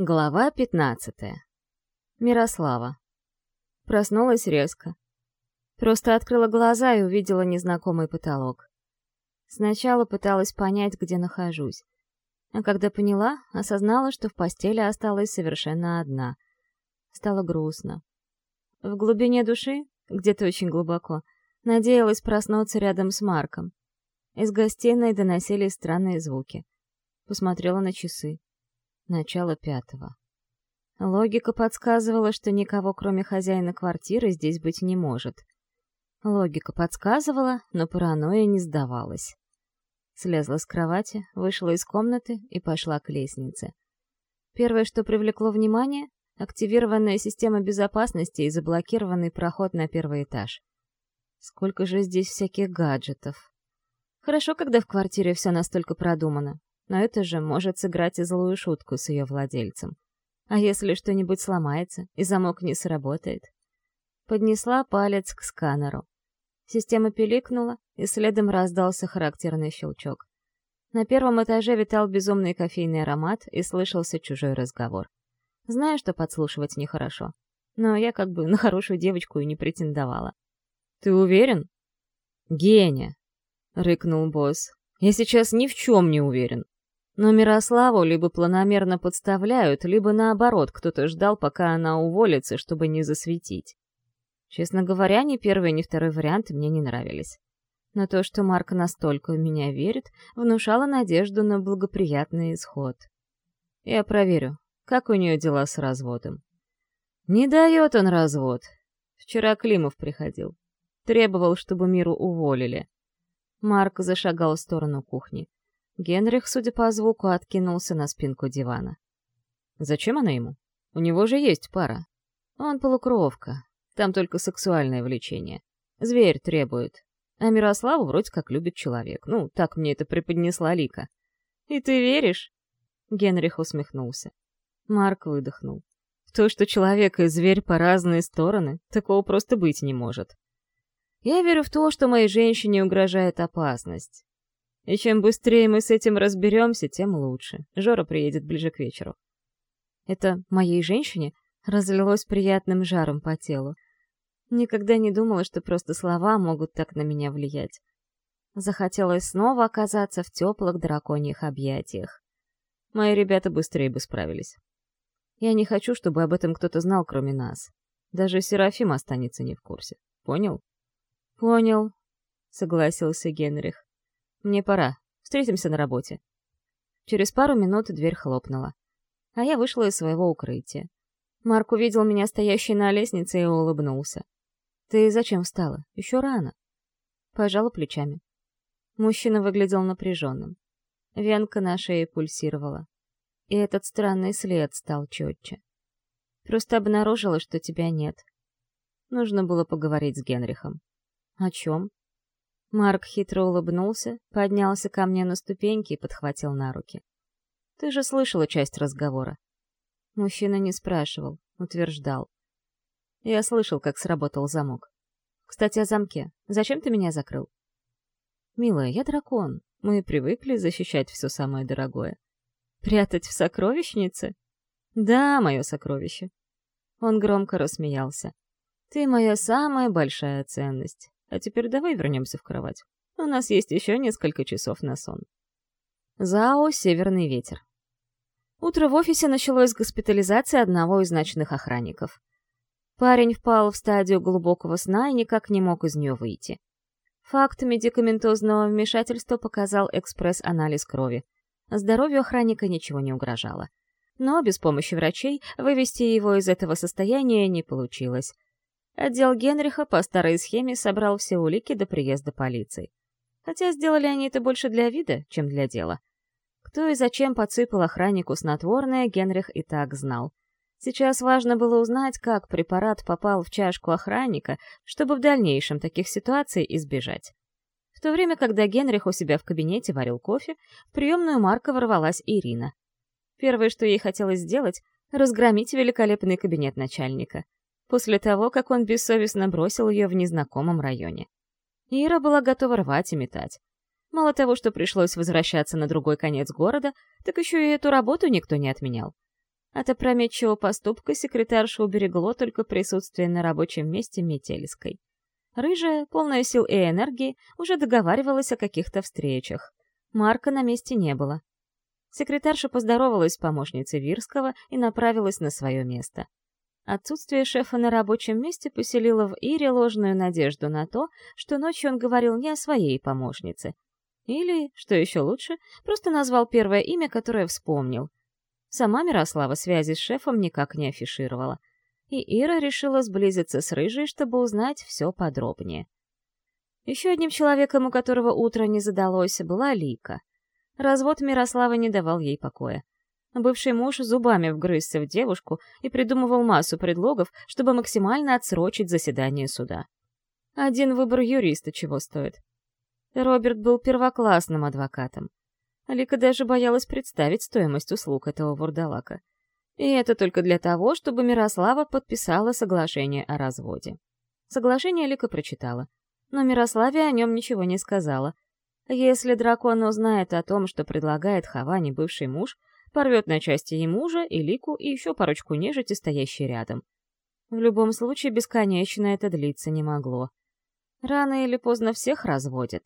Глава 15. Мирослава. Проснулась резко. Просто открыла глаза и увидела незнакомый потолок. Сначала пыталась понять, где нахожусь. А когда поняла, осознала, что в постели осталась совершенно одна. Стало грустно. В глубине души, где-то очень глубоко, надеялась проснуться рядом с Марком. Из гостиной доносились странные звуки. Посмотрела на часы начало пятого. Логика подсказывала, что никого, кроме хозяина квартиры, здесь быть не может. Логика подсказывала, но паранойя не сдавалась. Слезла с кровати, вышла из комнаты и пошла к лестнице. Первое, что привлекло внимание — активированная система безопасности и заблокированный проход на первый этаж. Сколько же здесь всяких гаджетов. Хорошо, когда в квартире все настолько продумано но это же может сыграть и злую шутку с ее владельцем. А если что-нибудь сломается и замок не сработает? Поднесла палец к сканеру. Система пиликнула, и следом раздался характерный щелчок. На первом этаже витал безумный кофейный аромат и слышался чужой разговор. Знаю, что подслушивать нехорошо, но я как бы на хорошую девочку и не претендовала. «Ты уверен?» Гения! — рыкнул босс. «Я сейчас ни в чем не уверен. Но Мирославу либо планомерно подставляют, либо наоборот, кто-то ждал, пока она уволится, чтобы не засветить. Честно говоря, ни первый, ни второй вариант мне не нравились. Но то, что Марк настолько в меня верит, внушало надежду на благоприятный исход. Я проверю, как у нее дела с разводом. Не дает он развод. Вчера Климов приходил. Требовал, чтобы миру уволили. Марк зашагал в сторону кухни. Генрих, судя по звуку, откинулся на спинку дивана. «Зачем она ему? У него же есть пара. Он полукровка, там только сексуальное влечение. Зверь требует. А Мирославу вроде как любит человек. Ну, так мне это преподнесла Лика. «И ты веришь?» Генрих усмехнулся. Марк выдохнул. «То, что человек и зверь по разные стороны, такого просто быть не может. Я верю в то, что моей женщине угрожает опасность. И чем быстрее мы с этим разберемся, тем лучше. Жора приедет ближе к вечеру. Это моей женщине разлилось приятным жаром по телу. Никогда не думала, что просто слова могут так на меня влиять. Захотелось снова оказаться в теплых драконьих объятиях. Мои ребята быстрее бы справились. Я не хочу, чтобы об этом кто-то знал, кроме нас. Даже Серафим останется не в курсе. Понял? Понял, согласился Генрих. «Мне пора. Встретимся на работе». Через пару минут дверь хлопнула. А я вышла из своего укрытия. Марк увидел меня стоящей на лестнице и улыбнулся. «Ты зачем встала? Еще рано». Пожала плечами. Мужчина выглядел напряженным. Венка на шее пульсировала. И этот странный след стал четче. Просто обнаружила, что тебя нет. Нужно было поговорить с Генрихом. О чем? Марк хитро улыбнулся, поднялся ко мне на ступеньки и подхватил на руки. «Ты же слышала часть разговора?» Мужчина не спрашивал, утверждал. Я слышал, как сработал замок. «Кстати, о замке. Зачем ты меня закрыл?» «Милая, я дракон. Мы привыкли защищать все самое дорогое. Прятать в сокровищнице?» «Да, мое сокровище». Он громко рассмеялся. «Ты моя самая большая ценность. А теперь давай вернемся в кровать. У нас есть еще несколько часов на сон. ЗАО «Северный ветер». Утро в офисе началось с госпитализации одного из ночных охранников. Парень впал в стадию глубокого сна и никак не мог из нее выйти. Факт медикаментозного вмешательства показал экспресс-анализ крови. Здоровью охранника ничего не угрожало. Но без помощи врачей вывести его из этого состояния не получилось. Отдел Генриха по старой схеме собрал все улики до приезда полиции. Хотя сделали они это больше для вида, чем для дела. Кто и зачем подсыпал охраннику снотворное, Генрих и так знал. Сейчас важно было узнать, как препарат попал в чашку охранника, чтобы в дальнейшем таких ситуаций избежать. В то время, когда Генрих у себя в кабинете варил кофе, в приемную Марка ворвалась Ирина. Первое, что ей хотелось сделать — разгромить великолепный кабинет начальника — после того, как он бессовестно бросил ее в незнакомом районе. Ира была готова рвать и метать. Мало того, что пришлось возвращаться на другой конец города, так еще и эту работу никто не отменял. От опрометчивого поступка секретарша уберегло только присутствие на рабочем месте Метельской. Рыжая, полная сил и энергии, уже договаривалась о каких-то встречах. Марка на месте не было. Секретарша поздоровалась с помощницей Вирского и направилась на свое место. Отсутствие шефа на рабочем месте поселило в Ире ложную надежду на то, что ночью он говорил не о своей помощнице. Или, что еще лучше, просто назвал первое имя, которое вспомнил. Сама Мирослава связи с шефом никак не афишировала. И Ира решила сблизиться с Рыжей, чтобы узнать все подробнее. Еще одним человеком, у которого утро не задалось, была Лика. Развод Мирослава не давал ей покоя. Бывший муж зубами вгрызся в девушку и придумывал массу предлогов, чтобы максимально отсрочить заседание суда. Один выбор юриста чего стоит. Роберт был первоклассным адвокатом. Алика даже боялась представить стоимость услуг этого вурдалака. И это только для того, чтобы Мирослава подписала соглашение о разводе. Соглашение Алика прочитала, но Мирославе о нем ничего не сказала. Если дракон узнает о том, что предлагает Хаване бывший муж, порвет на части и мужа, и лику, и еще парочку нежити, стоящей рядом. В любом случае, бесконечно это длиться не могло. Рано или поздно всех разводят.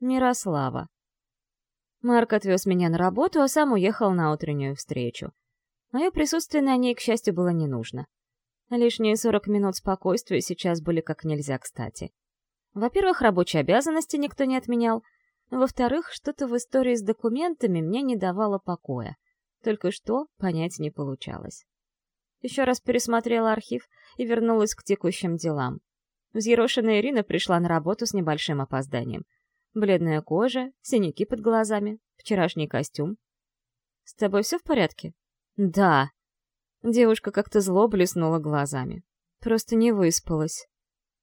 Мирослава. Марк отвез меня на работу, а сам уехал на утреннюю встречу. Мое присутствие на ней, к счастью, было не нужно. Лишние 40 минут спокойствия сейчас были как нельзя кстати. Во-первых, рабочие обязанности никто не отменял — во-вторых, что-то в истории с документами мне не давало покоя. Только что понять не получалось. Еще раз пересмотрела архив и вернулась к текущим делам. Взъерошенная Ирина пришла на работу с небольшим опозданием. Бледная кожа, синяки под глазами, вчерашний костюм. «С тобой все в порядке?» «Да». Девушка как-то зло блеснула глазами. «Просто не выспалась.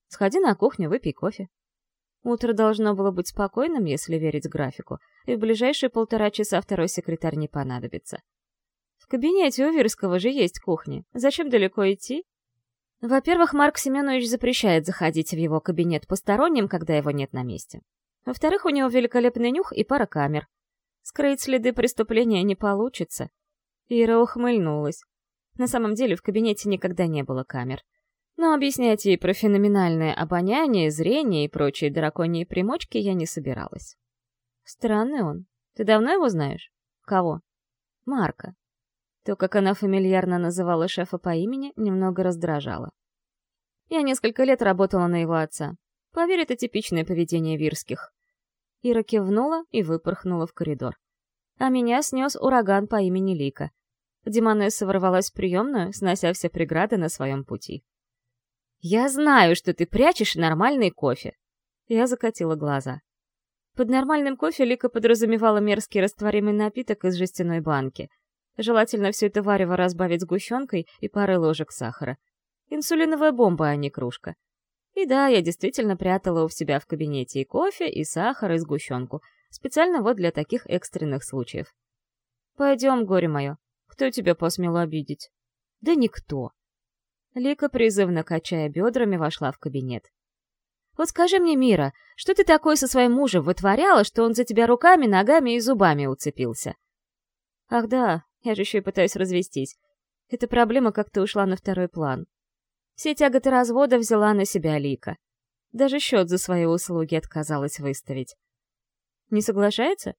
Сходи на кухню, выпей кофе». Утро должно было быть спокойным, если верить графику, и в ближайшие полтора часа второй секретарь не понадобится. В кабинете у Вирского же есть кухня. Зачем далеко идти? Во-первых, Марк Семенович запрещает заходить в его кабинет посторонним, когда его нет на месте. Во-вторых, у него великолепный нюх и пара камер. Скрыть следы преступления не получится. Ира ухмыльнулась. На самом деле в кабинете никогда не было камер. Но объяснять ей про феноменальное обоняние, зрение и прочие драконьи примочки я не собиралась. Странный он. Ты давно его знаешь? Кого? Марка. То, как она фамильярно называла шефа по имени, немного раздражало. Я несколько лет работала на его отца. Поверь, это типичное поведение вирских. Ира кивнула и выпорхнула в коридор. А меня снес ураган по имени Лика. Демонесса ворвалась в приемную, снося все преграды на своем пути. «Я знаю, что ты прячешь нормальный кофе!» Я закатила глаза. Под нормальным кофе Лика подразумевала мерзкий растворимый напиток из жестяной банки. Желательно все это варево разбавить сгущенкой и парой ложек сахара. Инсулиновая бомба, а не кружка. И да, я действительно прятала у себя в кабинете и кофе, и сахар, и сгущенку. Специально вот для таких экстренных случаев. «Пойдем, горе мое. Кто тебя посмел обидеть?» «Да никто. Лика, призывно качая бедрами, вошла в кабинет. «Вот скажи мне, Мира, что ты такое со своим мужем вытворяла, что он за тебя руками, ногами и зубами уцепился?» «Ах да, я же еще и пытаюсь развестись. Эта проблема как-то ушла на второй план. Все тяготы развода взяла на себя Лика. Даже счет за свои услуги отказалась выставить. Не соглашается?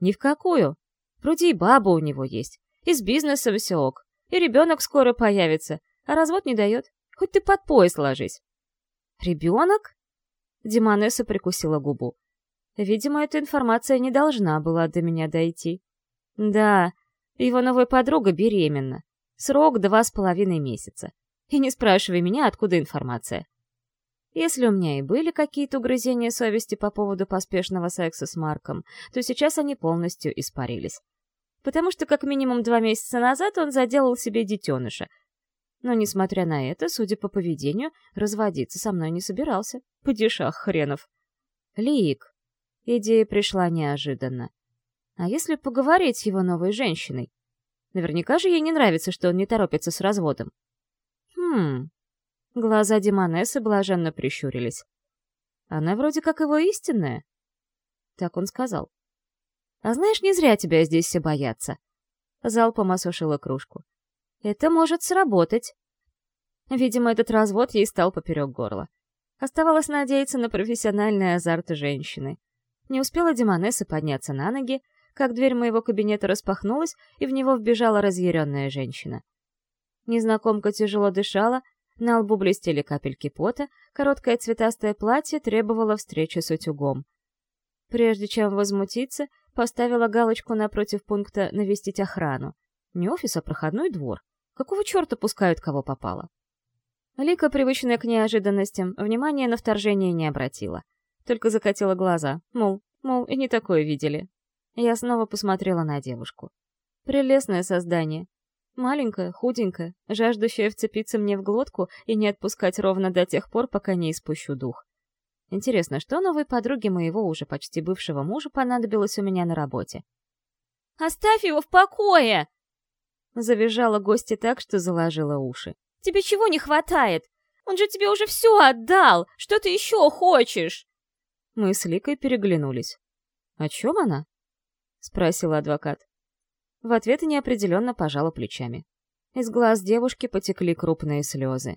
Ни в какую. Вроде и баба у него есть, и с бизнесом все ок, и ребенок скоро появится, а развод не дает. Хоть ты под пояс ложись. Ребенок? Демонесса прикусила губу. Видимо, эта информация не должна была до меня дойти. Да, его новая подруга беременна. Срок два с половиной месяца. И не спрашивай меня, откуда информация. Если у меня и были какие-то угрызения совести по поводу поспешного секса с Марком, то сейчас они полностью испарились. Потому что как минимум два месяца назад он заделал себе детеныша, но, несмотря на это, судя по поведению, разводиться со мной не собирался. Падишах хренов. Лик. Идея пришла неожиданно. А если поговорить с его новой женщиной? Наверняка же ей не нравится, что он не торопится с разводом. Хм. Глаза Демонессы блаженно прищурились. Она вроде как его истинная. Так он сказал. А знаешь, не зря тебя здесь все боятся. Залпом осушила кружку. Это может сработать. Видимо, этот развод ей стал поперек горла. Оставалось надеяться на профессиональный азарт женщины. Не успела Демонесса подняться на ноги, как дверь моего кабинета распахнулась, и в него вбежала разъяренная женщина. Незнакомка тяжело дышала, на лбу блестели капельки пота, короткое цветастое платье требовало встречи с утюгом. Прежде чем возмутиться, поставила галочку напротив пункта «Навестить охрану». Не офис, а проходной двор. Какого черта пускают кого попало? Лика, привычная к неожиданностям, внимания на вторжение не обратила. Только закатила глаза, мол, мол, и не такое видели. Я снова посмотрела на девушку. Прелестное создание. Маленькое, худенькое, жаждущее вцепиться мне в глотку и не отпускать ровно до тех пор, пока не испущу дух. Интересно, что новой подруге моего уже почти бывшего мужа понадобилось у меня на работе? «Оставь его в покое!» Завизжала гостья так, что заложила уши. «Тебе чего не хватает? Он же тебе уже все отдал! Что ты еще хочешь?» Мы с Ликой переглянулись. «О чем она?» — спросила адвокат. В ответ неопределенно пожала плечами. Из глаз девушки потекли крупные слезы.